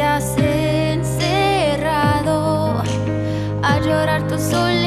te has encerrado a llorar tu soledad.